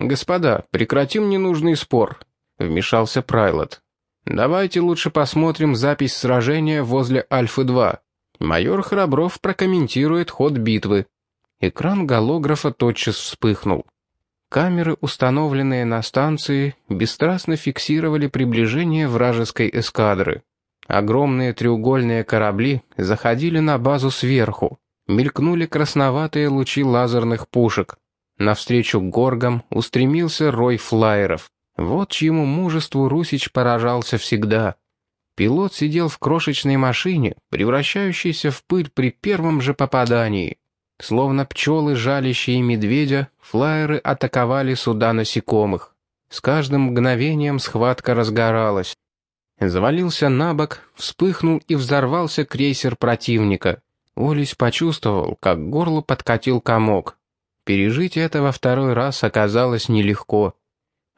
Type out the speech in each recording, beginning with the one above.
«Господа, прекратим ненужный спор», — вмешался Прайлот. «Давайте лучше посмотрим запись сражения возле Альфы-2. Майор Храбров прокомментирует ход битвы». Экран голографа тотчас вспыхнул. Камеры, установленные на станции, бесстрастно фиксировали приближение вражеской эскадры. Огромные треугольные корабли заходили на базу сверху. Мелькнули красноватые лучи лазерных пушек. Навстречу горгам устремился рой флайеров. Вот чьему мужеству Русич поражался всегда. Пилот сидел в крошечной машине, превращающейся в пыль при первом же попадании. Словно пчелы, жалящие медведя, флайеры атаковали суда насекомых. С каждым мгновением схватка разгоралась. Завалился на бок, вспыхнул и взорвался крейсер противника. Олесь почувствовал, как к горлу подкатил комок. Пережить это во второй раз оказалось нелегко.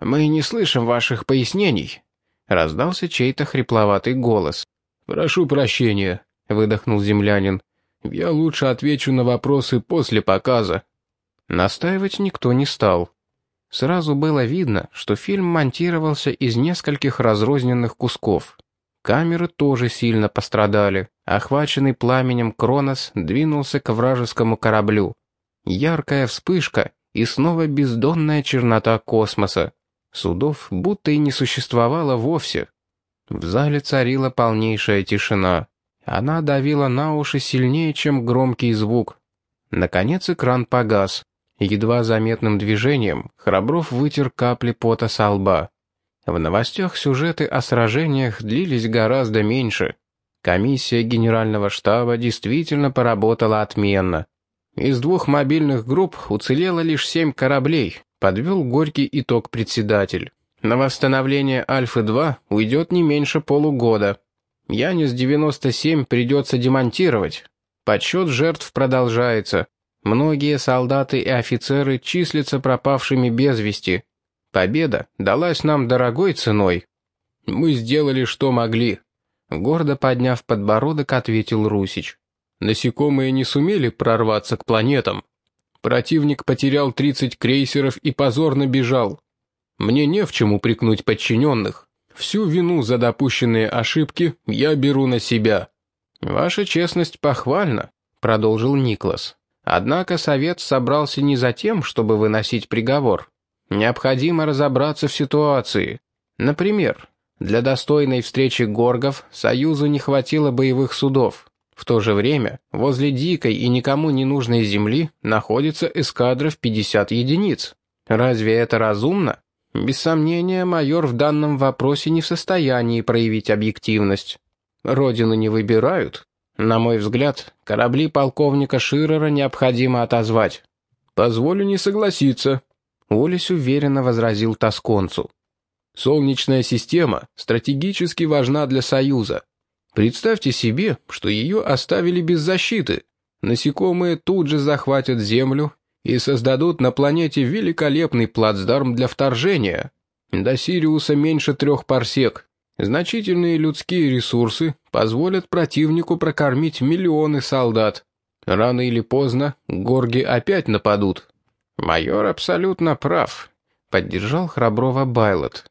«Мы не слышим ваших пояснений», — раздался чей-то хрипловатый голос. «Прошу прощения», — выдохнул землянин. Я лучше отвечу на вопросы после показа». Настаивать никто не стал. Сразу было видно, что фильм монтировался из нескольких разрозненных кусков. Камеры тоже сильно пострадали. Охваченный пламенем Кронос двинулся к вражескому кораблю. Яркая вспышка и снова бездонная чернота космоса. Судов будто и не существовало вовсе. В зале царила полнейшая тишина. Она давила на уши сильнее, чем громкий звук. Наконец экран погас. Едва заметным движением Храбров вытер капли пота со лба. В новостях сюжеты о сражениях длились гораздо меньше. Комиссия генерального штаба действительно поработала отменно. Из двух мобильных групп уцелело лишь семь кораблей, подвел горький итог председатель. На восстановление Альфы-2 уйдет не меньше полугода. Янис-97 придется демонтировать. Подсчет жертв продолжается. Многие солдаты и офицеры числятся пропавшими без вести. Победа далась нам дорогой ценой. Мы сделали, что могли. Гордо подняв подбородок, ответил Русич. Насекомые не сумели прорваться к планетам. Противник потерял 30 крейсеров и позорно бежал. Мне не в чем упрекнуть подчиненных. Всю вину за допущенные ошибки я беру на себя. Ваша честность похвальна, продолжил Никлас. Однако совет собрался не за тем, чтобы выносить приговор. Необходимо разобраться в ситуации. Например, для достойной встречи горгов Союзу не хватило боевых судов. В то же время возле дикой и никому не нужной земли находится эскадра в 50 единиц. Разве это разумно? Без сомнения, майор в данном вопросе не в состоянии проявить объективность. Родину не выбирают. На мой взгляд, корабли полковника Ширера необходимо отозвать. «Позволю не согласиться», — Олесь уверенно возразил Тосконцу. «Солнечная система стратегически важна для Союза. Представьте себе, что ее оставили без защиты. Насекомые тут же захватят Землю и создадут на планете великолепный плацдарм для вторжения. До Сириуса меньше трех парсек. Значительные людские ресурсы позволят противнику прокормить миллионы солдат. Рано или поздно горги опять нападут. Майор абсолютно прав, поддержал храброго Байлот.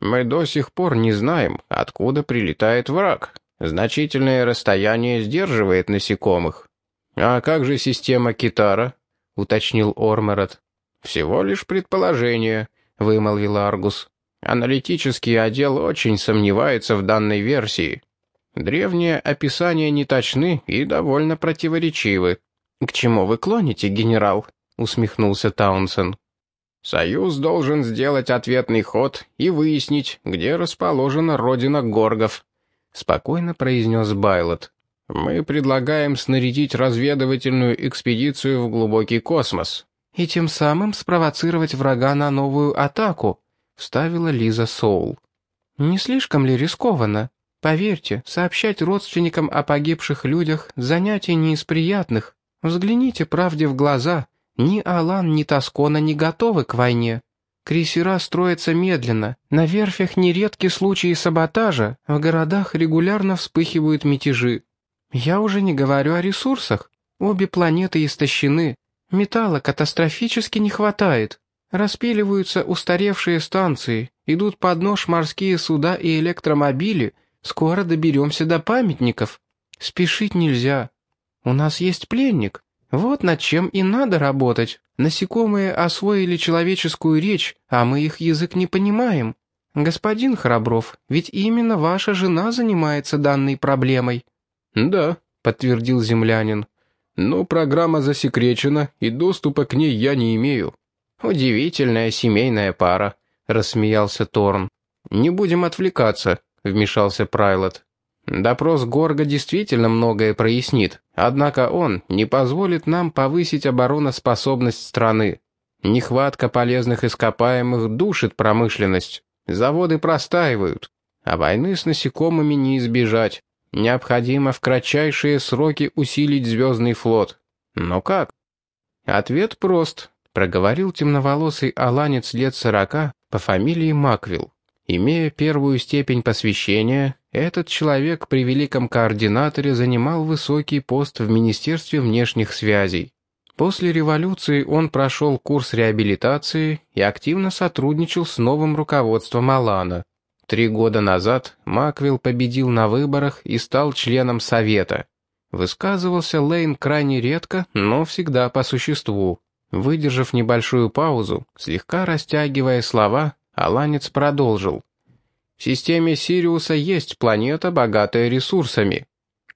Мы до сих пор не знаем, откуда прилетает враг. Значительное расстояние сдерживает насекомых. А как же система Китара? — уточнил Ормерот. «Всего лишь предположение», — вымолвил Аргус. «Аналитический отдел очень сомневается в данной версии. Древние описания неточны и довольно противоречивы». «К чему вы клоните, генерал?» — усмехнулся Таунсен. «Союз должен сделать ответный ход и выяснить, где расположена родина горгов», — спокойно произнес Байлот. Мы предлагаем снарядить разведывательную экспедицию в глубокий космос. И тем самым спровоцировать врага на новую атаку, вставила Лиза Соул. Не слишком ли рискованно? Поверьте, сообщать родственникам о погибших людях занятие не из приятных. Взгляните правде в глаза. Ни Алан, ни Тоскона не готовы к войне. Крейсера строятся медленно, на верфях нередки случаи саботажа, в городах регулярно вспыхивают мятежи. Я уже не говорю о ресурсах. Обе планеты истощены. Металла катастрофически не хватает. Распиливаются устаревшие станции, идут под нож морские суда и электромобили. Скоро доберемся до памятников. Спешить нельзя. У нас есть пленник. Вот над чем и надо работать. Насекомые освоили человеческую речь, а мы их язык не понимаем. Господин Храбров, ведь именно ваша жена занимается данной проблемой». «Да», — подтвердил землянин. «Но программа засекречена, и доступа к ней я не имею». «Удивительная семейная пара», — рассмеялся Торн. «Не будем отвлекаться», — вмешался Прайлот. «Допрос Горга действительно многое прояснит, однако он не позволит нам повысить обороноспособность страны. Нехватка полезных ископаемых душит промышленность, заводы простаивают, а войны с насекомыми не избежать. Необходимо в кратчайшие сроки усилить звездный флот. Но как? Ответ прост проговорил темноволосый аланец лет сорока по фамилии Маквилл. Имея первую степень посвящения, этот человек при великом координаторе занимал высокий пост в Министерстве внешних связей. После революции он прошел курс реабилитации и активно сотрудничал с новым руководством Алана. Три года назад Маквилл победил на выборах и стал членом Совета. Высказывался Лейн крайне редко, но всегда по существу. Выдержав небольшую паузу, слегка растягивая слова, Аланец продолжил. В системе Сириуса есть планета, богатая ресурсами.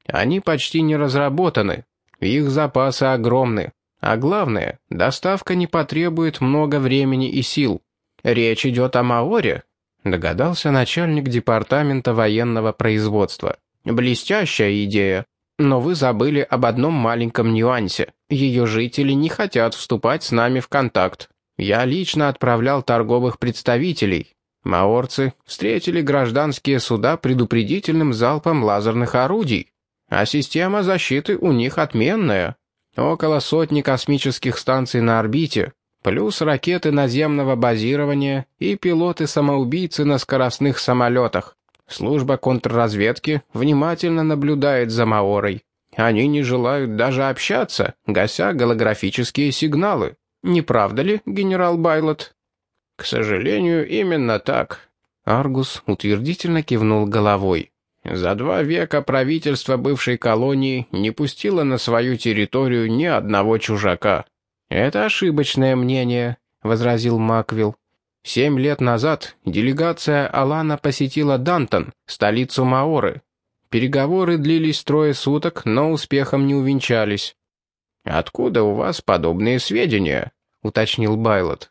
Они почти не разработаны, их запасы огромны. А главное, доставка не потребует много времени и сил. Речь идет о Маоре, догадался начальник департамента военного производства. Блестящая идея. Но вы забыли об одном маленьком нюансе. Ее жители не хотят вступать с нами в контакт. Я лично отправлял торговых представителей. Маорцы встретили гражданские суда предупредительным залпом лазерных орудий. А система защиты у них отменная. Около сотни космических станций на орбите, плюс ракеты наземного базирования и пилоты-самоубийцы на скоростных самолетах. Служба контрразведки внимательно наблюдает за Маорой. Они не желают даже общаться, гася голографические сигналы. Не правда ли, генерал Байлот? К сожалению, именно так. Аргус утвердительно кивнул головой. За два века правительство бывшей колонии не пустило на свою территорию ни одного чужака. Это ошибочное мнение, возразил Маквилл. Семь лет назад делегация Алана посетила Дантон, столицу Маоры. Переговоры длились трое суток, но успехом не увенчались. «Откуда у вас подобные сведения?» — уточнил Байлот.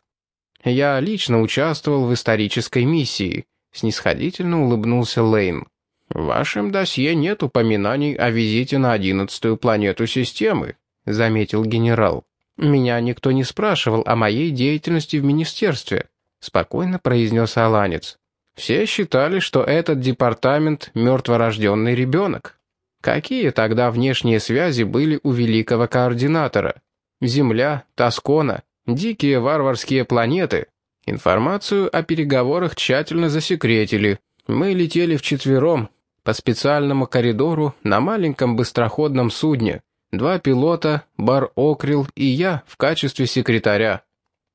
«Я лично участвовал в исторической миссии», — снисходительно улыбнулся Лейн. «В вашем досье нет упоминаний о визите на одиннадцатую планету системы», — заметил генерал. «Меня никто не спрашивал о моей деятельности в министерстве», — спокойно произнес Аланец. «Все считали, что этот департамент — мертворожденный ребенок. Какие тогда внешние связи были у великого координатора? Земля, Тоскона, дикие варварские планеты. Информацию о переговорах тщательно засекретили. Мы летели вчетвером, по специальному коридору на маленьком быстроходном судне. Два пилота, Бар Окрил и я в качестве секретаря.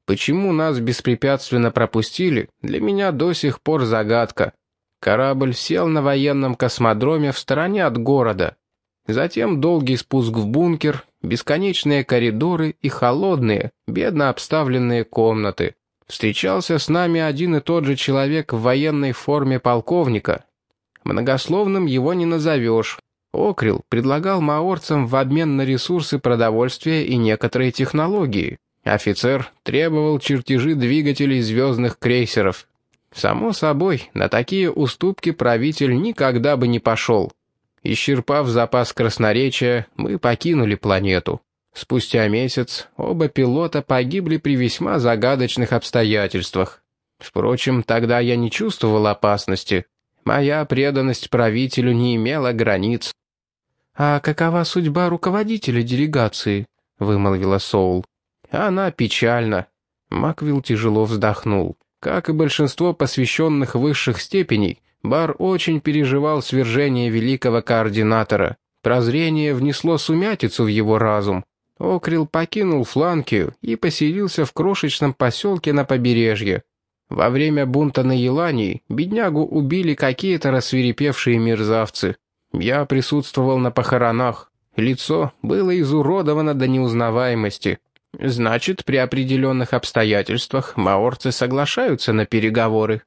Почему нас беспрепятственно пропустили, для меня до сих пор загадка. Корабль сел на военном космодроме в стороне от города. Затем долгий спуск в бункер, бесконечные коридоры и холодные, бедно обставленные комнаты. Встречался с нами один и тот же человек в военной форме полковника. Многословным его не назовешь. Окрил предлагал маорцам в обмен на ресурсы продовольствия и некоторые технологии. Офицер требовал чертежи двигателей звездных крейсеров. Само собой, на такие уступки правитель никогда бы не пошел. Исчерпав запас красноречия, мы покинули планету. Спустя месяц оба пилота погибли при весьма загадочных обстоятельствах. Впрочем, тогда я не чувствовал опасности. Моя преданность правителю не имела границ. «А какова судьба руководителя делегации?» — вымолвила Соул. Она печальна. Маквилл тяжело вздохнул. Как и большинство посвященных высших степеней, Бар очень переживал свержение великого координатора. Прозрение внесло сумятицу в его разум. Окрил покинул Фланкию и поселился в крошечном поселке на побережье. Во время бунта на Елании беднягу убили какие-то рассверепевшие мерзавцы. Я присутствовал на похоронах. Лицо было изуродовано до неузнаваемости. Значит, при определенных обстоятельствах маорцы соглашаются на переговоры.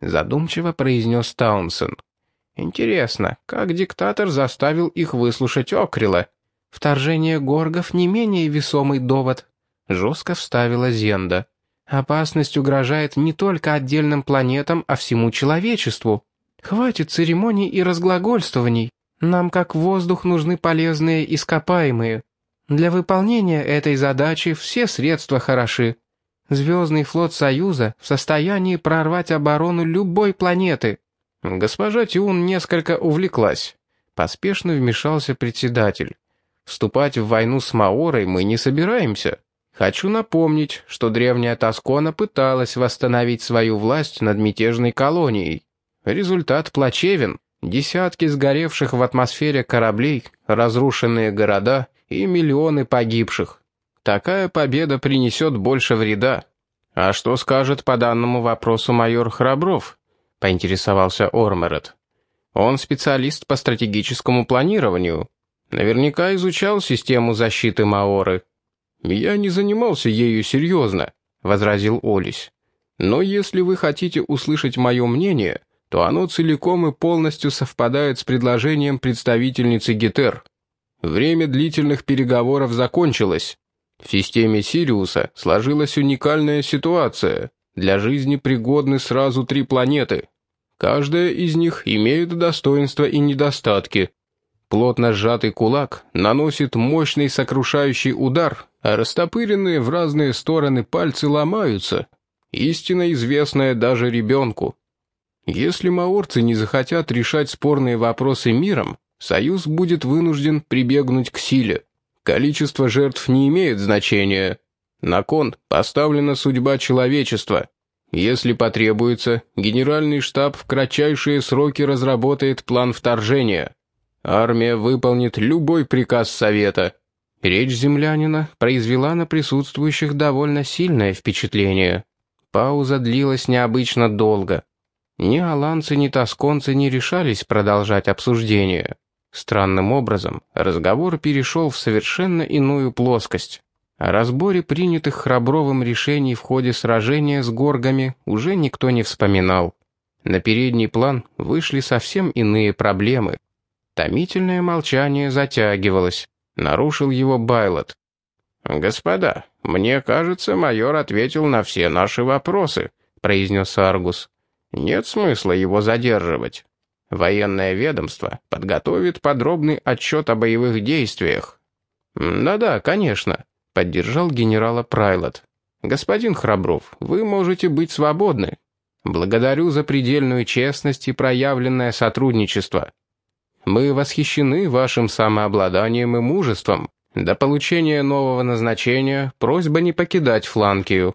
Задумчиво произнес Таунсен. Интересно, как диктатор заставил их выслушать Окрила? Вторжение горгов не менее весомый довод. Жестко вставила Зенда. Опасность угрожает не только отдельным планетам, а всему человечеству. Хватит церемоний и разглагольствований. Нам как воздух нужны полезные ископаемые. Для выполнения этой задачи все средства хороши. Звездный флот Союза в состоянии прорвать оборону любой планеты. Госпожа Тюн несколько увлеклась. Поспешно вмешался председатель. Вступать в войну с Маорой мы не собираемся. Хочу напомнить, что древняя Тоскона пыталась восстановить свою власть над мятежной колонией. Результат плачевен. Десятки сгоревших в атмосфере кораблей, разрушенные города и миллионы погибших. Такая победа принесет больше вреда. А что скажет по данному вопросу майор Храбров? Поинтересовался Ормерет. Он специалист по стратегическому планированию. Наверняка изучал систему защиты Маоры. «Я не занимался ею серьезно», — возразил Олесь. «Но если вы хотите услышать мое мнение, то оно целиком и полностью совпадает с предложением представительницы Гетер. Время длительных переговоров закончилось. В системе Сириуса сложилась уникальная ситуация. Для жизни пригодны сразу три планеты. Каждая из них имеет достоинства и недостатки. Плотно сжатый кулак наносит мощный сокрушающий удар, а растопыренные в разные стороны пальцы ломаются. Истина известная даже ребенку. Если маорцы не захотят решать спорные вопросы миром, Союз будет вынужден прибегнуть к силе. Количество жертв не имеет значения. На кон поставлена судьба человечества. Если потребуется, генеральный штаб в кратчайшие сроки разработает план вторжения. Армия выполнит любой приказ Совета. Речь землянина произвела на присутствующих довольно сильное впечатление. Пауза длилась необычно долго. Ни аланцы, ни тосконцы не решались продолжать обсуждение. Странным образом разговор перешел в совершенно иную плоскость. О разборе принятых Храбровым решений в ходе сражения с горгами уже никто не вспоминал. На передний план вышли совсем иные проблемы. Томительное молчание затягивалось. Нарушил его Байлот. «Господа, мне кажется, майор ответил на все наши вопросы», — произнес Аргус. «Нет смысла его задерживать». Военное ведомство подготовит подробный отчет о боевых действиях. «Да-да, конечно», — поддержал генерала Прайлот. «Господин Храбров, вы можете быть свободны. Благодарю за предельную честность и проявленное сотрудничество. Мы восхищены вашим самообладанием и мужеством. До получения нового назначения просьба не покидать Фланкию».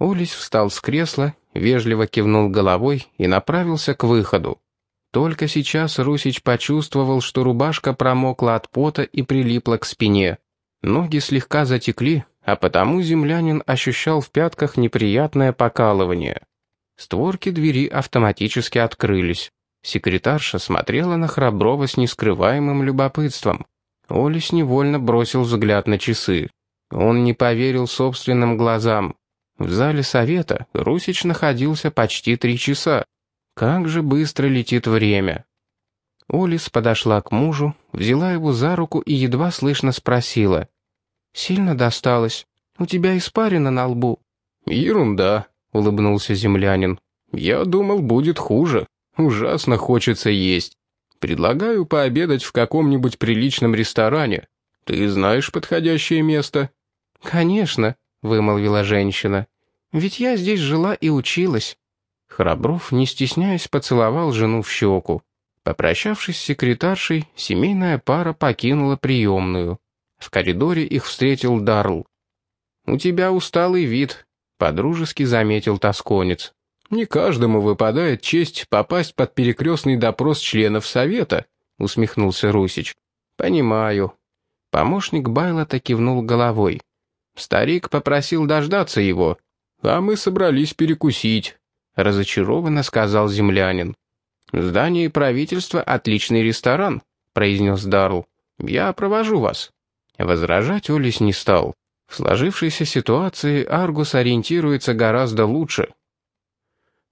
Улис встал с кресла, вежливо кивнул головой и направился к выходу. Только сейчас Русич почувствовал, что рубашка промокла от пота и прилипла к спине. Ноги слегка затекли, а потому землянин ощущал в пятках неприятное покалывание. Створки двери автоматически открылись. Секретарша смотрела на Храброва с нескрываемым любопытством. Олесь невольно бросил взгляд на часы. Он не поверил собственным глазам. В зале совета Русич находился почти три часа. Как же быстро летит время. Олис подошла к мужу, взяла его за руку и едва слышно спросила. «Сильно досталось? У тебя испарина на лбу?» «Ерунда», — улыбнулся землянин. «Я думал, будет хуже. Ужасно хочется есть. Предлагаю пообедать в каком-нибудь приличном ресторане. Ты знаешь подходящее место?» «Конечно», — вымолвила женщина. «Ведь я здесь жила и училась. Храбров, не стесняясь, поцеловал жену в щеку. Попрощавшись с секретаршей, семейная пара покинула приемную. В коридоре их встретил Дарл. «У тебя усталый вид», — подружески заметил тосконец. «Не каждому выпадает честь попасть под перекрестный допрос членов Совета», — усмехнулся Русич. «Понимаю». Помощник Байлота кивнул головой. Старик попросил дождаться его, а мы собрались перекусить, разочарованно сказал землянин. В здании правительства отличный ресторан, произнес Дарл. Я провожу вас. Возражать Олис не стал. В сложившейся ситуации Аргус ориентируется гораздо лучше.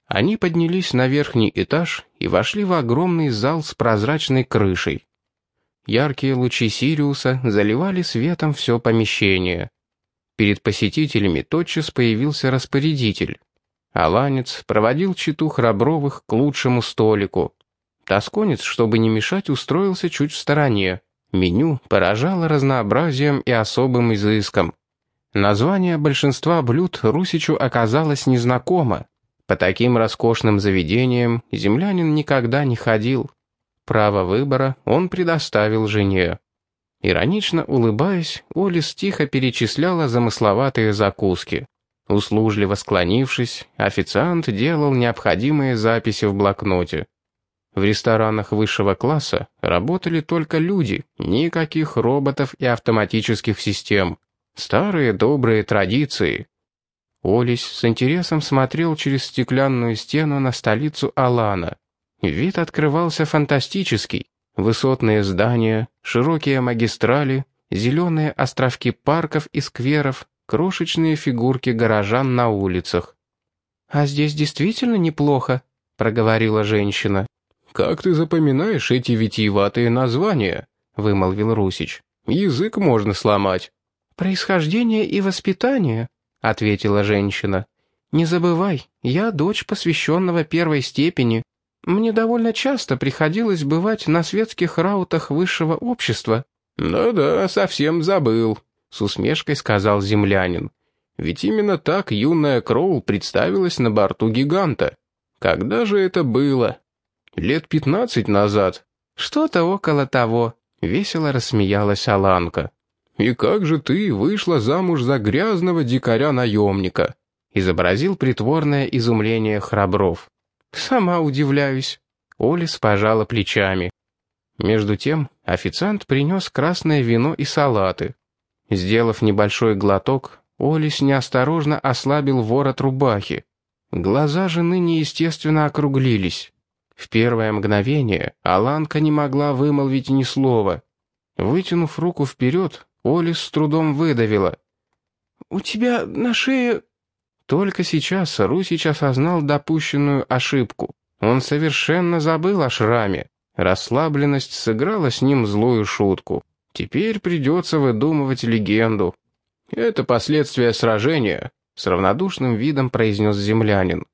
Они поднялись на верхний этаж и вошли в огромный зал с прозрачной крышей. Яркие лучи Сириуса заливали светом все помещение. Перед посетителями тотчас появился распорядитель. Аланец проводил читу Храбровых к лучшему столику. Тосконец, чтобы не мешать, устроился чуть в стороне. Меню поражало разнообразием и особым изыском. Название большинства блюд Русичу оказалось незнакомо. По таким роскошным заведениям землянин никогда не ходил. Право выбора он предоставил жене. Иронично улыбаясь, Олис тихо перечисляла замысловатые закуски. Услужливо склонившись, официант делал необходимые записи в блокноте. В ресторанах высшего класса работали только люди, никаких роботов и автоматических систем. Старые добрые традиции. Олесь с интересом смотрел через стеклянную стену на столицу Алана. Вид открывался фантастический. Высотные здания, широкие магистрали, зеленые островки парков и скверов, крошечные фигурки горожан на улицах. «А здесь действительно неплохо», — проговорила женщина. «Как ты запоминаешь эти витиеватые названия?» — вымолвил Русич. «Язык можно сломать». «Происхождение и воспитание», — ответила женщина. «Не забывай, я дочь посвященного первой степени. Мне довольно часто приходилось бывать на светских раутах высшего общества». «Да-да, совсем забыл», — с усмешкой сказал землянин. «Ведь именно так юная Кроул представилась на борту гиганта. Когда же это было? Лет пятнадцать назад?» «Что-то около того», — весело рассмеялась Аланка. «И как же ты вышла замуж за грязного дикаря-наемника?» — изобразил притворное изумление Храбров. «Сама удивляюсь». Олис пожала плечами. Между тем официант принес красное вино и салаты. Сделав небольшой глоток, Олис неосторожно ослабил ворот рубахи. Глаза жены неестественно округлились. В первое мгновение Аланка не могла вымолвить ни слова. Вытянув руку вперед, Олис с трудом выдавила. «У тебя на шее...» Только сейчас Русич осознал допущенную ошибку. Он совершенно забыл о шраме. Расслабленность сыграла с ним злую шутку. Теперь придется выдумывать легенду. «Это последствия сражения», — с равнодушным видом произнес землянин.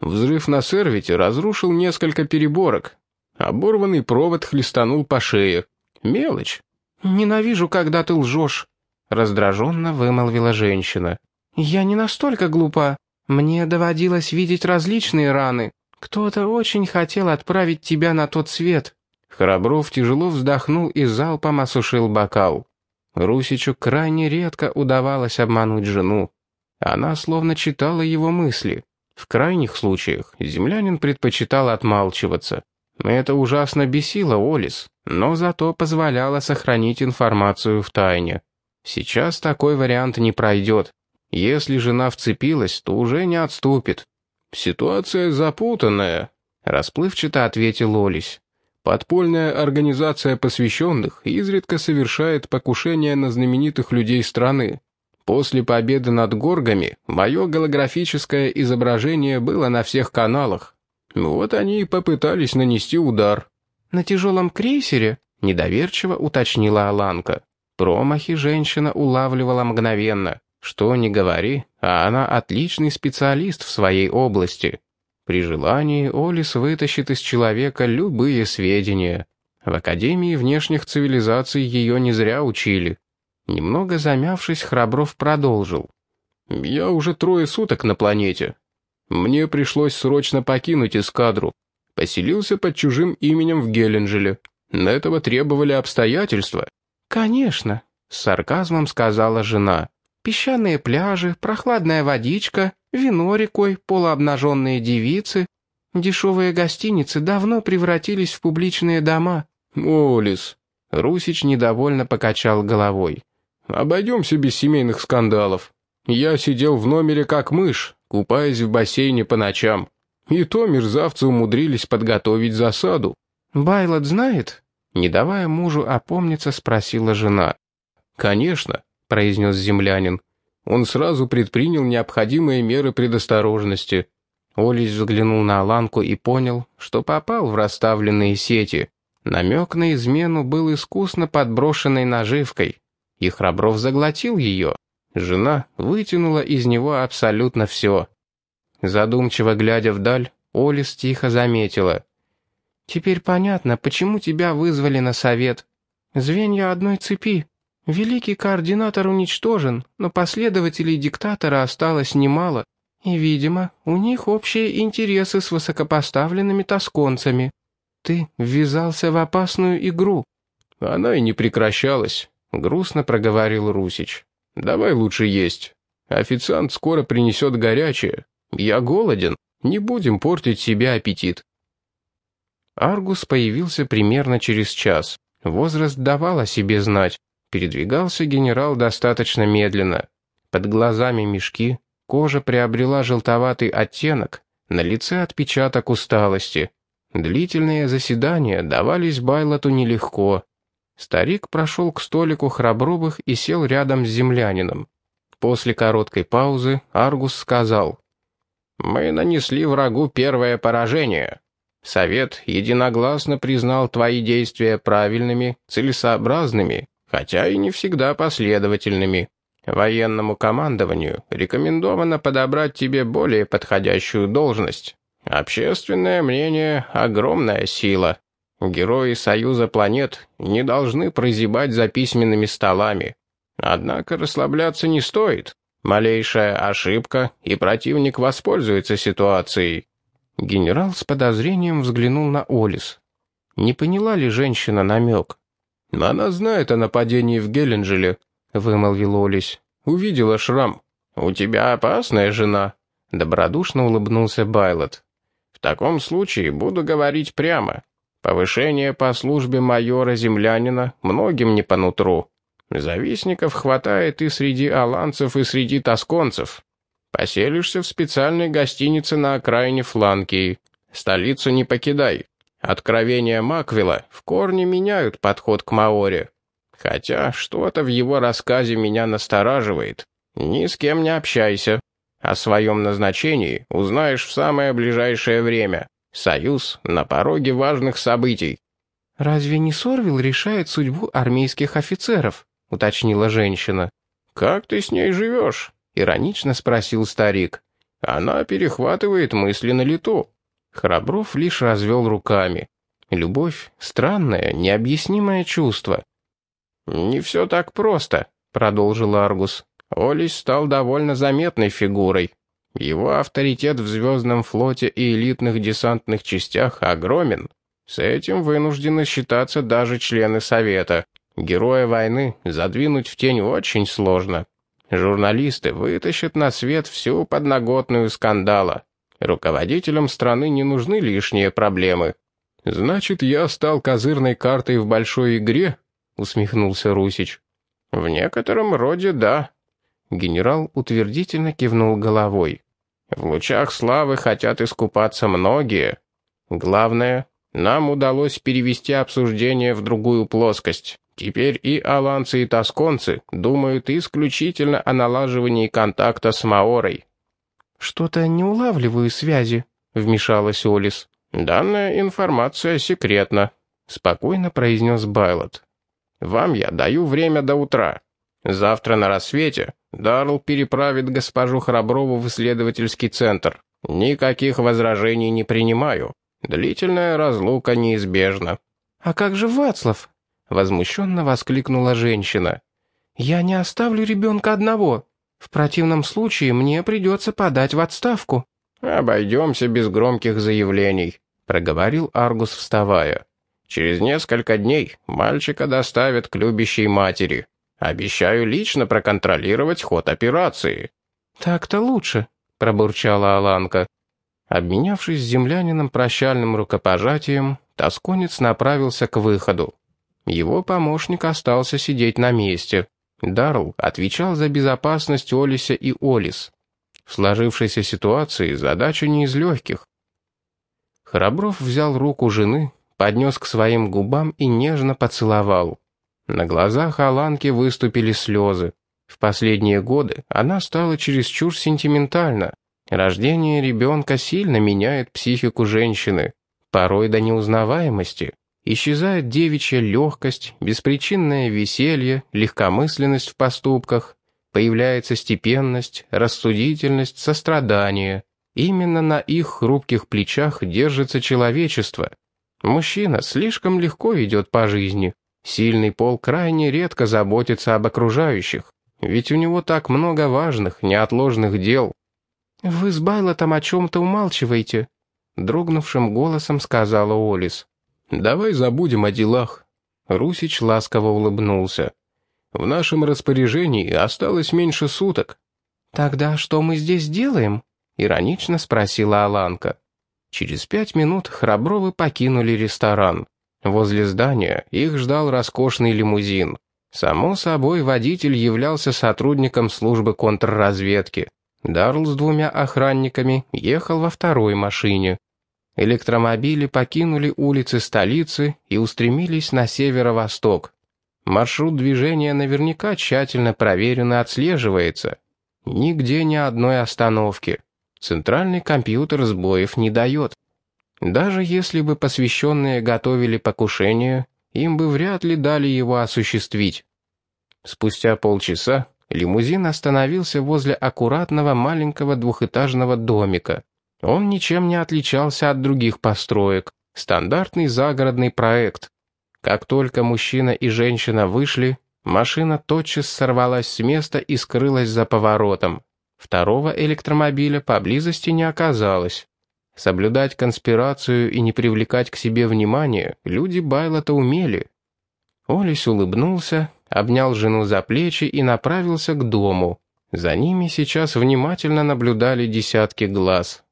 Взрыв на сервите разрушил несколько переборок. Оборванный провод хлестанул по шее. Мелочь. «Ненавижу, когда ты лжешь», — раздраженно вымолвила женщина. «Я не настолько глупа. Мне доводилось видеть различные раны. Кто-то очень хотел отправить тебя на тот свет». Храбров тяжело вздохнул и залпом осушил бокал. Русичу крайне редко удавалось обмануть жену. Она словно читала его мысли. В крайних случаях землянин предпочитал отмалчиваться. Это ужасно бесило Олис, но зато позволяло сохранить информацию в тайне. Сейчас такой вариант не пройдет. Если жена вцепилась, то уже не отступит. «Ситуация запутанная», — расплывчато ответил Олис. «Подпольная организация посвященных изредка совершает покушения на знаменитых людей страны. После победы над горгами мое голографическое изображение было на всех каналах. Вот они и попытались нанести удар. «На тяжелом крейсере?» — недоверчиво уточнила Аланка. Промахи женщина улавливала мгновенно. Что ни говори, а она отличный специалист в своей области. При желании Олис вытащит из человека любые сведения. В Академии внешних цивилизаций ее не зря учили. Немного замявшись, Храбров продолжил. «Я уже трое суток на планете. Мне пришлось срочно покинуть эскадру. Поселился под чужим именем в Геленджеле. На этого требовали обстоятельства. «Конечно», — с сарказмом сказала жена. «Песчаные пляжи, прохладная водичка, вино рекой, полуобнаженные девицы. Дешевые гостиницы давно превратились в публичные дома». «Олис», — Русич недовольно покачал головой. «Обойдемся без семейных скандалов. Я сидел в номере как мышь, купаясь в бассейне по ночам. И то мерзавцы умудрились подготовить засаду». «Байлот знает?» Не давая мужу опомниться, спросила жена. «Конечно», — произнес землянин. Он сразу предпринял необходимые меры предосторожности. Олесь взглянул на Аланку и понял, что попал в расставленные сети. Намек на измену был искусно подброшенной наживкой, и Храбров заглотил ее. Жена вытянула из него абсолютно все. Задумчиво глядя вдаль, Олис тихо заметила. «Теперь понятно, почему тебя вызвали на совет. Звенья одной цепи. Великий координатор уничтожен, но последователей диктатора осталось немало. И, видимо, у них общие интересы с высокопоставленными тосконцами. Ты ввязался в опасную игру». «Она и не прекращалась», — грустно проговорил Русич. «Давай лучше есть. Официант скоро принесет горячее. Я голоден. Не будем портить себе аппетит». Аргус появился примерно через час. Возраст давал о себе знать. Передвигался генерал достаточно медленно. Под глазами мешки, кожа приобрела желтоватый оттенок, на лице отпечаток усталости. Длительные заседания давались Байлоту нелегко. Старик прошел к столику Храбровых и сел рядом с землянином. После короткой паузы Аргус сказал, «Мы нанесли врагу первое поражение. Совет единогласно признал твои действия правильными, целесообразными, хотя и не всегда последовательными. Военному командованию рекомендовано подобрать тебе более подходящую должность. Общественное мнение — огромная сила. Герои Союза планет не должны прозябать за письменными столами. Однако расслабляться не стоит. Малейшая ошибка, и противник воспользуется ситуацией. Генерал с подозрением взглянул на Олис. Не поняла ли женщина намек? «Она знает о нападении в Геленджеле», — вымолвил Олис. «Увидела шрам». «У тебя опасная жена», — добродушно улыбнулся Байлот. «В таком случае буду говорить прямо. Повышение по службе майора-землянина многим не по нутру. Завистников хватает и среди аланцев, и среди тосконцев. Поселишься в специальной гостинице на окраине Фланкии. Столицу не покидай. Откровения Маквилла в корне меняют подход к Маоре. Хотя что-то в его рассказе меня настораживает. Ни с кем не общайся. О своем назначении узнаешь в самое ближайшее время. Союз на пороге важных событий. «Разве не Сорвил решает судьбу армейских офицеров?» — уточнила женщина. «Как ты с ней живешь?» — иронично спросил старик. «Она перехватывает мысли на лету». Храбров лишь развел руками. Любовь — странное, необъяснимое чувство. «Не все так просто», — продолжил Аргус. Олис стал довольно заметной фигурой. Его авторитет в Звездном флоте и элитных десантных частях огромен. С этим вынуждены считаться даже члены Совета. Героя войны задвинуть в тень очень сложно. Журналисты вытащат на свет всю подноготную скандала. Руководителям страны не нужны лишние проблемы. «Значит, я стал козырной картой в большой игре?» — усмехнулся Русич. «В некотором роде да», Генерал утвердительно кивнул головой. «В лучах славы хотят искупаться многие. Главное, нам удалось перевести обсуждение в другую плоскость. Теперь и аланцы, и тосконцы думают исключительно о налаживании контакта с Маорой». «Что-то не улавливаю связи», — вмешалась Олис. «Данная информация секретна», — спокойно произнес Байлот. «Вам я даю время до утра. Завтра на рассвете Дарл переправит госпожу Храброву в исследовательский центр. Никаких возражений не принимаю. Длительная разлука неизбежна». «А как же Вацлав?» — возмущенно воскликнула женщина. «Я не оставлю ребенка одного. В противном случае мне придется подать в отставку». «Обойдемся без громких заявлений», — проговорил Аргус, вставая. «Через несколько дней мальчика доставят к любящей матери. Обещаю лично проконтролировать ход операции». «Так-то лучше», — пробурчала Аланка. Обменявшись с землянином прощальным рукопожатием, тосконец направился к выходу. Его помощник остался сидеть на месте. Дарл отвечал за безопасность Олиса и Олис. В сложившейся ситуации задача не из легких. Храбров взял руку жены, поднес к своим губам и нежно поцеловал. На глазах Аланки выступили слезы. В последние годы она стала чересчур сентиментальна. Рождение ребенка сильно меняет психику женщины, порой до неузнаваемости. Исчезает девичья легкость, беспричинное веселье, легкомысленность в поступках. Появляется степенность, рассудительность, сострадание. Именно на их хрупких плечах держится человечество. Мужчина слишком легко идет по жизни. Сильный пол крайне редко заботится об окружающих. Ведь у него так много важных, неотложных дел. «Вы с Байлотом о чем-то умалчиваете», — дрогнувшим голосом сказала Олис. «Давай забудем о делах». Русич ласково улыбнулся. «В нашем распоряжении осталось меньше суток». «Тогда что мы здесь делаем?» — иронично спросила Аланка. Через пять минут Храбровы покинули ресторан. Возле здания их ждал роскошный лимузин. Само собой, водитель являлся сотрудником службы контрразведки. Дарл с двумя охранниками ехал во второй машине. Электромобили покинули улицы столицы и устремились на северо-восток. Маршрут движения наверняка тщательно проверен и отслеживается. Нигде ни одной остановки. Центральный компьютер сбоев не дает. Даже если бы посвященные готовили покушение, им бы вряд ли дали его осуществить. Спустя полчаса лимузин остановился возле аккуратного маленького двухэтажного домика. Он ничем не отличался от других построек. Стандартный загородный проект. Как только мужчина и женщина вышли, машина тотчас сорвалась с места и скрылась за поворотом. Второго электромобиля поблизости не оказалось. Соблюдать конспирацию и не привлекать к себе внимания люди Байлота умели. Олесь улыбнулся, обнял жену за плечи и направился к дому. За ними сейчас внимательно наблюдали десятки глаз.